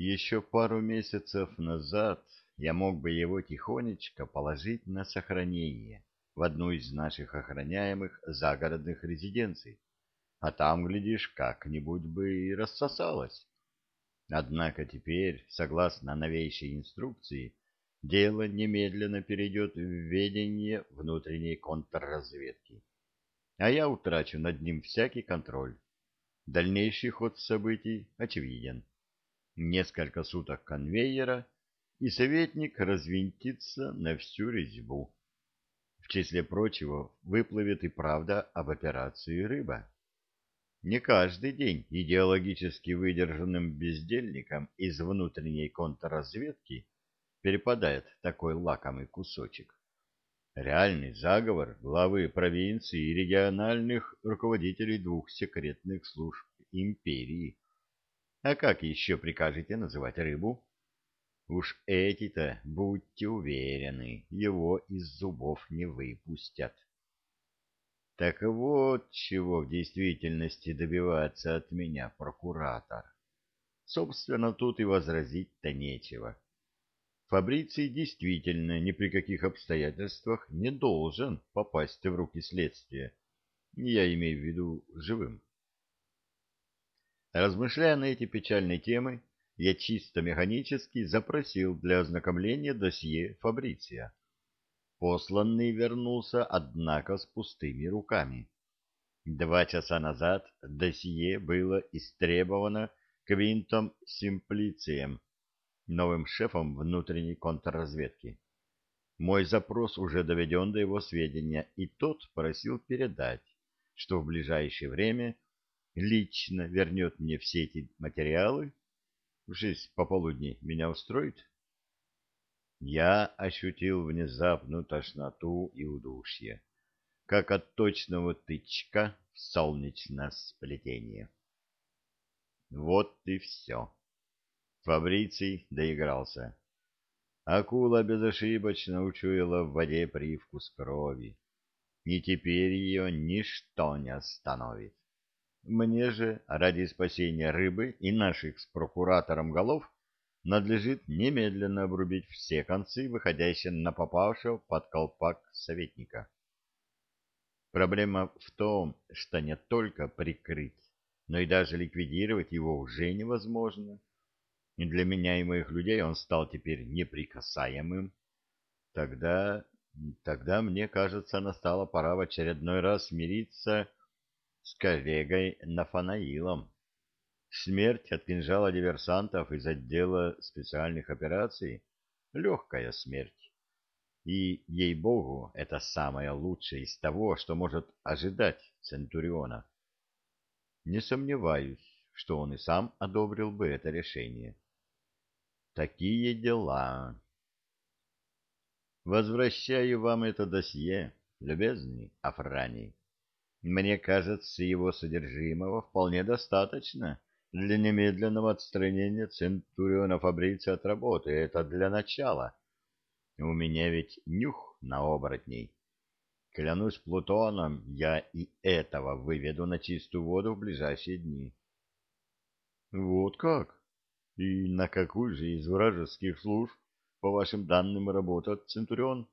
еще пару месяцев назад я мог бы его тихонечко положить на сохранение в одну из наших охраняемых загородных резиденций, а там, глядишь, как-нибудь бы и рассосалось. Однако теперь, согласно новейшей инструкции, дело немедленно перейдет в ведение внутренней контрразведки, а я утрачу над ним всякий контроль. Дальнейший ход событий очевиден. Несколько суток конвейера, и советник развинтится на всю резьбу. В числе прочего выплывет и правда об операции «Рыба». Не каждый день идеологически выдержанным бездельникам из внутренней контрразведки перепадает такой лакомый кусочек. Реальный заговор главы провинции и региональных руководителей двух секретных служб империи. А как еще прикажете называть рыбу? Уж эти-то, будьте уверены, его из зубов не выпустят. Так вот, чего в действительности добивается от меня прокуратор. Собственно, тут и возразить-то нечего. Фабриций действительно ни при каких обстоятельствах не должен попасть в руки следствия. Я имею в виду живым. Размышляя на эти печальные темы, я чисто механически запросил для ознакомления досье Фабриция. Посланный вернулся, однако, с пустыми руками. Два часа назад досье было истребовано Квинтом Симплицием, новым шефом внутренней контрразведки. Мой запрос уже доведен до его сведения, и тот просил передать, что в ближайшее время лично вернет мне все эти материалы. В шесть пополудни меня устроит? я ощутил внезапную тошноту и удушье, как от точного тычка в солнечное сплетение. Вот и все. Фабриций доигрался. Акула безошибочно учуяла в воде привкус крови, и теперь ее ничто не остановит. Мне же, ради спасения рыбы и наших с прокуратором голов, надлежит немедленно обрубить все концы, выходящие на попавшего под колпак советника. Проблема в том, что не только прикрыть, но и даже ликвидировать его уже невозможно. И для меня и моих людей он стал теперь неприкасаемым. Тогда, тогда, мне кажется, настала пора в очередной раз смириться с коллегой Нафанаилом. Смерть от кинжала диверсантов из отдела специальных операций — легкая смерть. И, ей-богу, это самое лучшее из того, что может ожидать Центуриона. Не сомневаюсь, что он и сам одобрил бы это решение. Такие дела. Возвращаю вам это досье, любезный Афраний. Мне кажется, его содержимого вполне достаточно для немедленного отстранения Центуриона Фабрица от работы. Это для начала. У меня ведь нюх на оборотней. Клянусь Плутоном, я и этого выведу на чистую воду в ближайшие дни. Вот как? И на какую же из вражеских служб, по вашим данным, работает Центурион?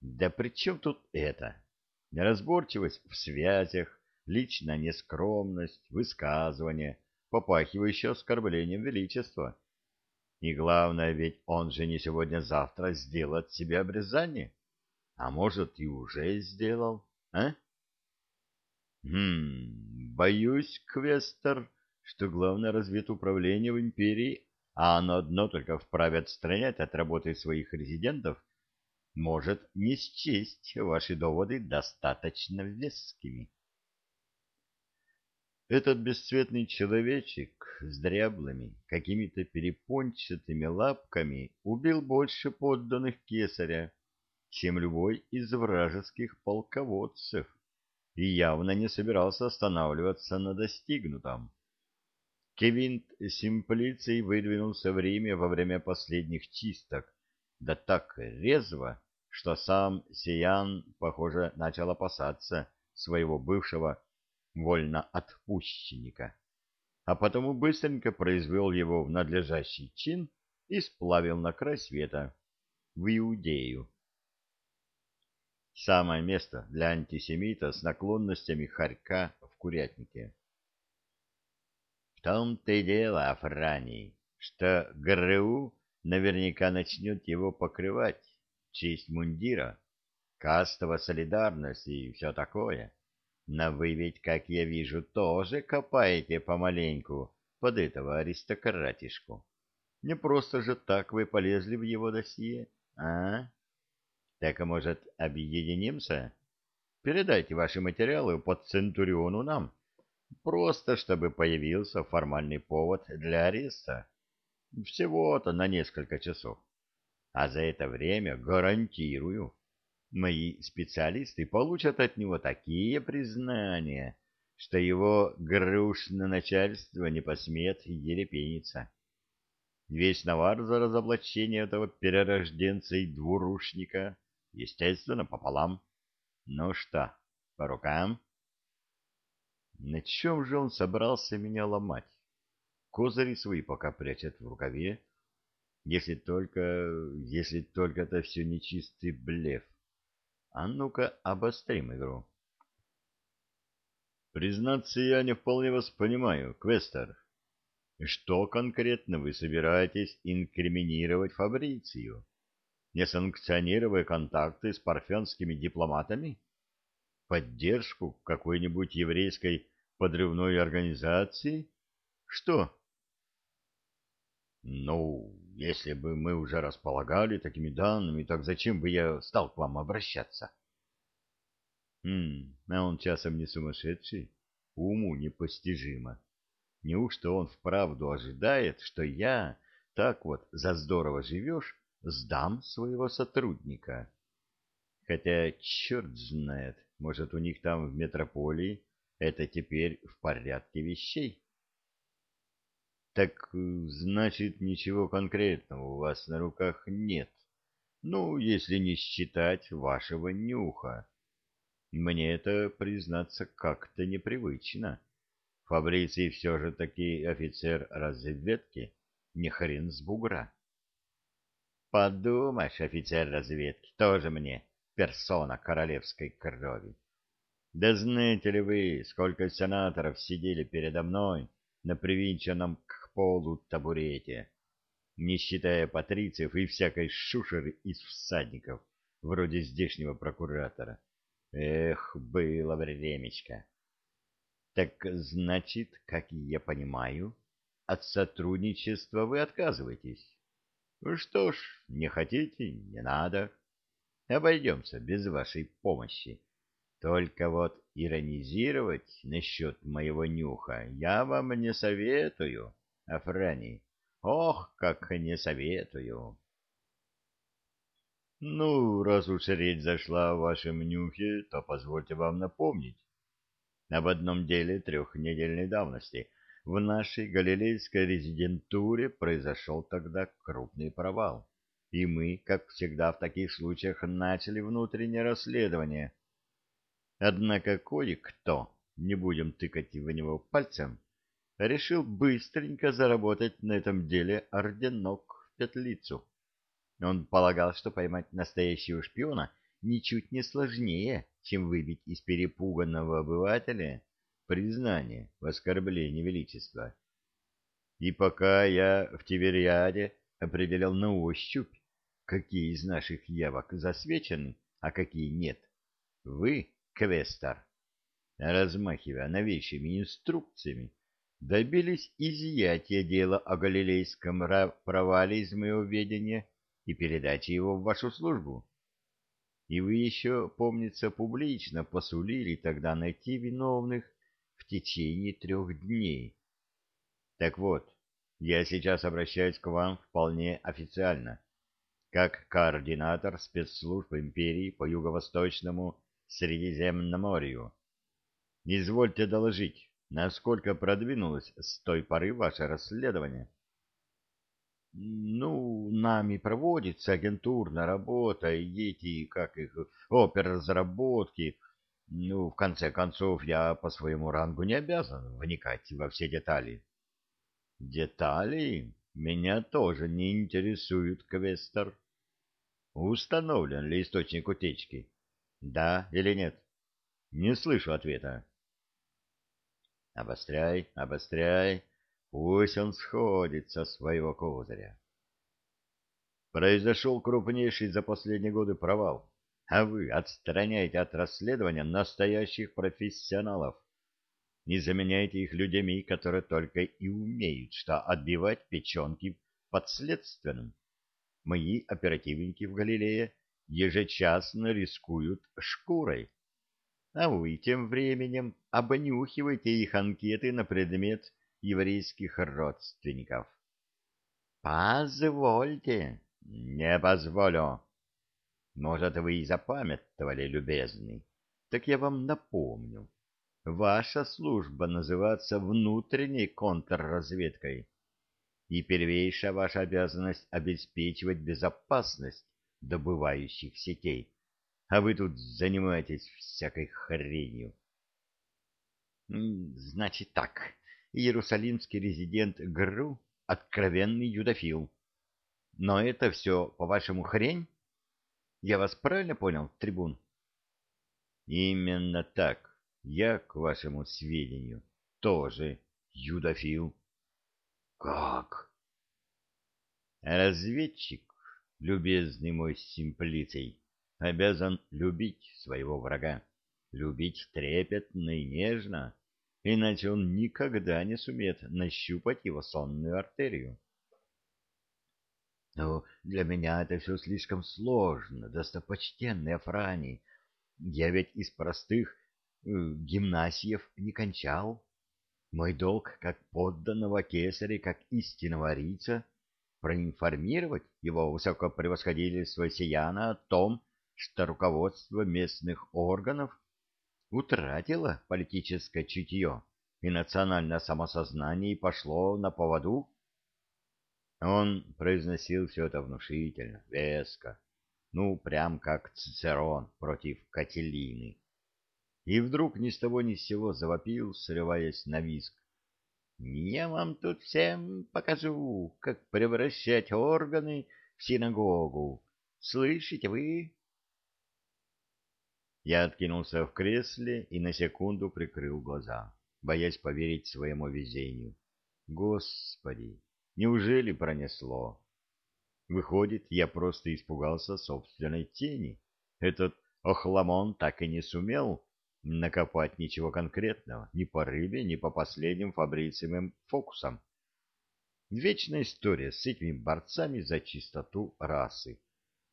Да при чем тут это? Неразборчивость в связях, личная нескромность, высказывание, попахивающее оскорблением величества. И главное, ведь он же не сегодня-завтра сделает себе обрезание. А может, и уже сделал, а? Хм, боюсь, Квестер, что главное разведуправление в империи, а оно одно только вправе отстранять от работы своих резидентов, может не счесть ваши доводы достаточно вескими. Этот бесцветный человечек с дряблыми, какими-то перепончатыми лапками убил больше подданных кесаря, чем любой из вражеских полководцев, и явно не собирался останавливаться на достигнутом. Кевинт Симплиций выдвинулся в Риме во время последних чисток, да так резво, что сам Сиян, похоже, начал опасаться своего бывшего вольноотпущенника. а потому быстренько произвел его в надлежащий чин и сплавил на край света, в Иудею. Самое место для антисемита с наклонностями хорька в курятнике. В том-то и дело, Афраний, что ГРУ наверняка начнет его покрывать, честь мундира, кастова солидарность и все такое. Но вы ведь, как я вижу, тоже копаете помаленьку под этого аристократишку. Не просто же так вы полезли в его досье, а? Так, может, объединимся? Передайте ваши материалы под Центуриону нам. Просто, чтобы появился формальный повод для ареста. Всего-то на несколько часов. А за это время, гарантирую, мои специалисты получат от него такие признания, что его грушное начальство не посмеет ерепениться. Весь навар за разоблачение этого перерожденца и двурушника, естественно, пополам. Ну что, по рукам? На чем же он собрался меня ломать? Козыри свои пока прячет в рукаве, если только... если только это все нечистый блеф. А ну-ка, обострим игру. Признаться, я не вполне вас понимаю, Квестер. Что конкретно вы собираетесь инкриминировать Фабрицию? Не санкционируя контакты с парфянскими дипломатами? Поддержку какой-нибудь еврейской подрывной организации? Что? Ну, если бы мы уже располагали такими данными, так зачем бы я стал к вам обращаться? Хм, а он часом не сумасшедший? Уму непостижимо. Неужто он вправду ожидает, что я, так вот, за здорово живешь, сдам своего сотрудника? Хотя, черт знает, может, у них там в метрополии это теперь в порядке вещей? Так, значит, ничего конкретного у вас на руках нет. Ну, если не считать вашего нюха. Мне это, признаться, как-то непривычно. Фабриций все же таки офицер разведки, не хрен с бугра. Подумаешь, офицер разведки, тоже мне персона королевской крови. Да знаете ли вы, сколько сенаторов сидели передо мной на привинченном к полу табурете, не считая патрициев и всякой шушеры из всадников, вроде здешнего прокуратора. Эх, было времечко. Так значит, как я понимаю, от сотрудничества вы отказываетесь? Ну что ж, не хотите, не надо. Обойдемся без вашей помощи. Только вот иронизировать насчет моего нюха я вам не советую, Афраний. Ох, как не советую. Ну, раз уж речь зашла о вашем нюхе, то позвольте вам напомнить, об одном деле трехнедельной давности. В нашей галилейской резидентуре произошел тогда крупный провал, и мы, как всегда в таких случаях, начали внутреннее расследование. Однако кое-кто, не будем тыкать в него пальцем, решил быстренько заработать на этом деле орденок в петлицу. Он полагал, что поймать настоящего шпиона ничуть не сложнее, чем выбить из перепуганного обывателя признание в оскорблении величества. И пока я в Тивериаде определял на ощупь, какие из наших явок засвечены, а какие нет, вы, Квестер, размахивая новейшими инструкциями, добились изъятия дела о галилейском провале из моего ведения и передачи его в вашу службу. И вы еще, помнится, публично посулили тогда найти виновных в течение трех дней. Так вот, я сейчас обращаюсь к вам вполне официально, как координатор спецслужб империи по юго-восточному Средиземноморью. Извольте доложить, насколько продвинулось с той поры ваше расследование. Ну, нами проводится агентурная работа, и эти, как их, оперразработки. Ну, в конце концов, я по своему рангу не обязан вникать во все детали. Детали меня тоже не интересуют, Квестер. Установлен ли источник утечки? Да или нет? Не слышу ответа. Обостряй, обостряй, пусть он сходит со своего козыря. Произошел крупнейший за последние годы провал, а вы отстраняете от расследования настоящих профессионалов не заменяйте их людьми, которые только и умеют, что отбивать печенки подследственным. Мои оперативники в Галилее ежечасно рискуют шкурой. А вы тем временем обнюхиваете их анкеты на предмет еврейских родственников. Позвольте. Не позволю. Может, вы и запамятовали, любезный. Так я вам напомню. Ваша служба называется внутренней контрразведкой, и первейшая ваша обязанность обеспечивать безопасность добывающих сетей, а вы тут занимаетесь всякой хренью. Значит так, иерусалимский резидент ГРУ — откровенный юдофил. Но это все, по-вашему, хрень? Я вас правильно понял, трибун? Именно так. Я, к вашему сведению, тоже юдофил. Как? Разведчик, любезный мой симплицей, обязан любить своего врага, любить трепетно и нежно, иначе он никогда не сумеет нащупать его сонную артерию. Но для меня это все слишком сложно, достопочтенный Афраний. Я ведь из простых Э, гимнасиев не кончал. Мой долг, как подданного кесаря, как истинного арица, проинформировать его высокопревосходительство Сияна о том, что руководство местных органов утратило политическое чутье и национальное самосознание и пошло на поводу. Он произносил все это внушительно, веско, ну, прям как Цицерон против Кателины и вдруг ни с того ни с сего завопил, срываясь на виск. «Я вам тут всем покажу, как превращать органы в синагогу. Слышите вы?» Я откинулся в кресле и на секунду прикрыл глаза, боясь поверить своему везению. Господи, неужели пронесло? Выходит, я просто испугался собственной тени. Этот охламон так и не сумел накопать ничего конкретного ни по рыбе, ни по последним фабрициевым фокусам. Вечная история с этими борцами за чистоту расы.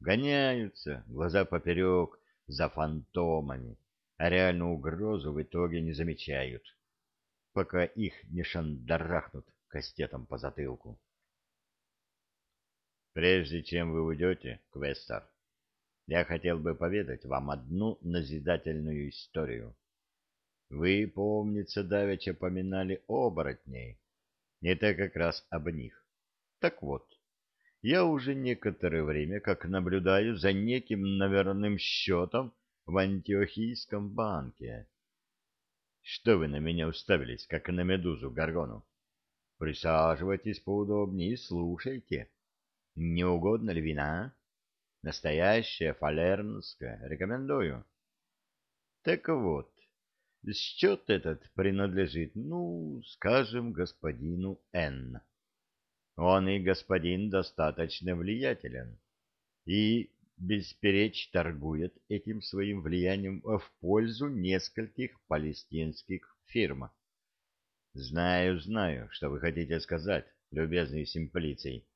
Гоняются, глаза поперек, за фантомами, а реальную угрозу в итоге не замечают, пока их не шандарахнут кастетом по затылку. Прежде чем вы уйдете, Квестер, я хотел бы поведать вам одну назидательную историю. Вы, помнится, давеча поминали оборотней. Это как раз об них. Так вот, я уже некоторое время как наблюдаю за неким наверным счетом в Антиохийском банке. Что вы на меня уставились, как на медузу Гаргону? Присаживайтесь поудобнее и слушайте. Не угодно ли вина? Настоящее фалернское. Рекомендую. Так вот, счет этот принадлежит, ну, скажем, господину Н. Он и господин достаточно влиятелен и бесперечь торгует этим своим влиянием в пользу нескольких палестинских фирм. Знаю, знаю, что вы хотите сказать, любезный симплиций.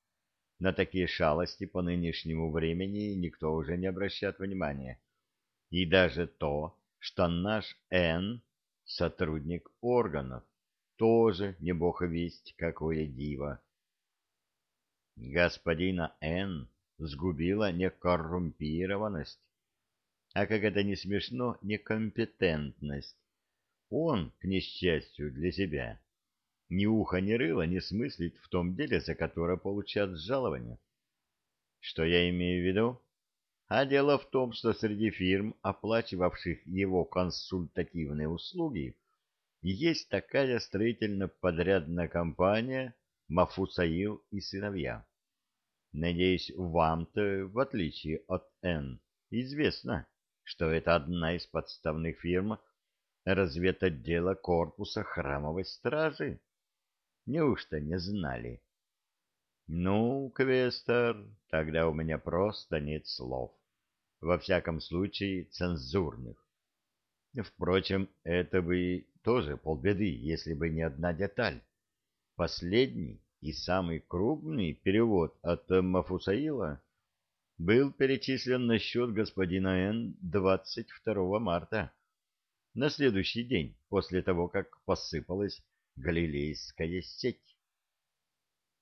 На такие шалости по нынешнему времени никто уже не обращает внимания. И даже то, что наш Н — сотрудник органов, тоже не бог весть какое диво. Господина Н сгубила не коррумпированность, а, как это не смешно, некомпетентность. Он, к несчастью для себя, ни уха, ни рыла не смыслит в том деле, за которое получает жалование. Что я имею в виду? А дело в том, что среди фирм, оплачивавших его консультативные услуги, есть такая строительно-подрядная компания Мафусаил и сыновья. Надеюсь, вам-то, в отличие от Н, известно, что это одна из подставных фирм разведотдела корпуса храмовой стражи. Неужто не знали? Ну, Квестер, тогда у меня просто нет слов. Во всяком случае, цензурных. Впрочем, это бы тоже полбеды, если бы не одна деталь. Последний и самый крупный перевод от Мафусаила был перечислен на счет господина Н. 22 марта, на следующий день после того, как посыпалась галилейская сеть.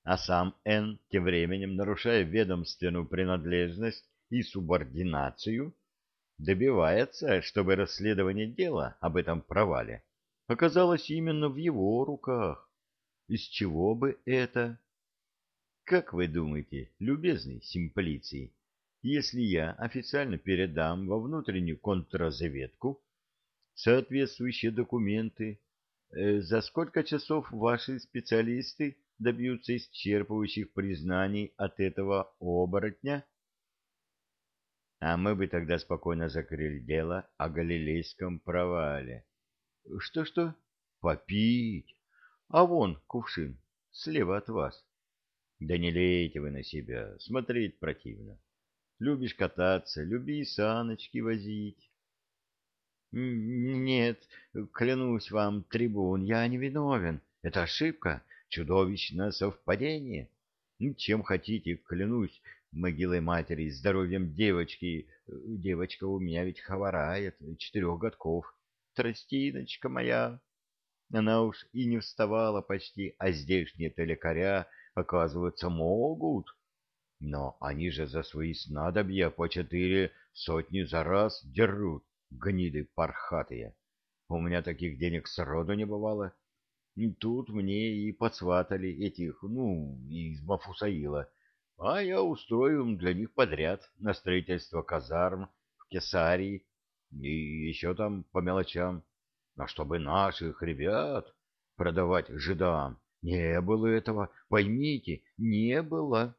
А сам Н. тем временем, нарушая ведомственную принадлежность и субординацию, добивается, чтобы расследование дела об этом провале оказалось именно в его руках. Из чего бы это? Как вы думаете, любезный Симплиций, если я официально передам во внутреннюю контрразведку соответствующие документы, э, за сколько часов ваши специалисты добьются исчерпывающих признаний от этого оборотня? А мы бы тогда спокойно закрыли дело о галилейском провале. Что-что? Попить? А вон кувшин, слева от вас. Да не лейте вы на себя, смотреть противно. Любишь кататься, люби саночки возить. Нет, клянусь вам, трибун, я не виновен. Это ошибка, чудовищное совпадение. Чем хотите, клянусь, могилой матери, здоровьем девочки. Девочка у меня ведь хворает, четырех годков. Тростиночка моя. Она уж и не вставала почти, а здешние-то лекаря, оказывается, могут. Но они же за свои снадобья по четыре сотни за раз дерут, гниды пархатые. У меня таких денег сроду не бывало. Тут мне и подсватали этих, ну, из Мафусаила. А я устрою для них подряд на строительство казарм в Кесарии и еще там по мелочам. А чтобы наших ребят продавать жидам, не было этого, поймите, не было.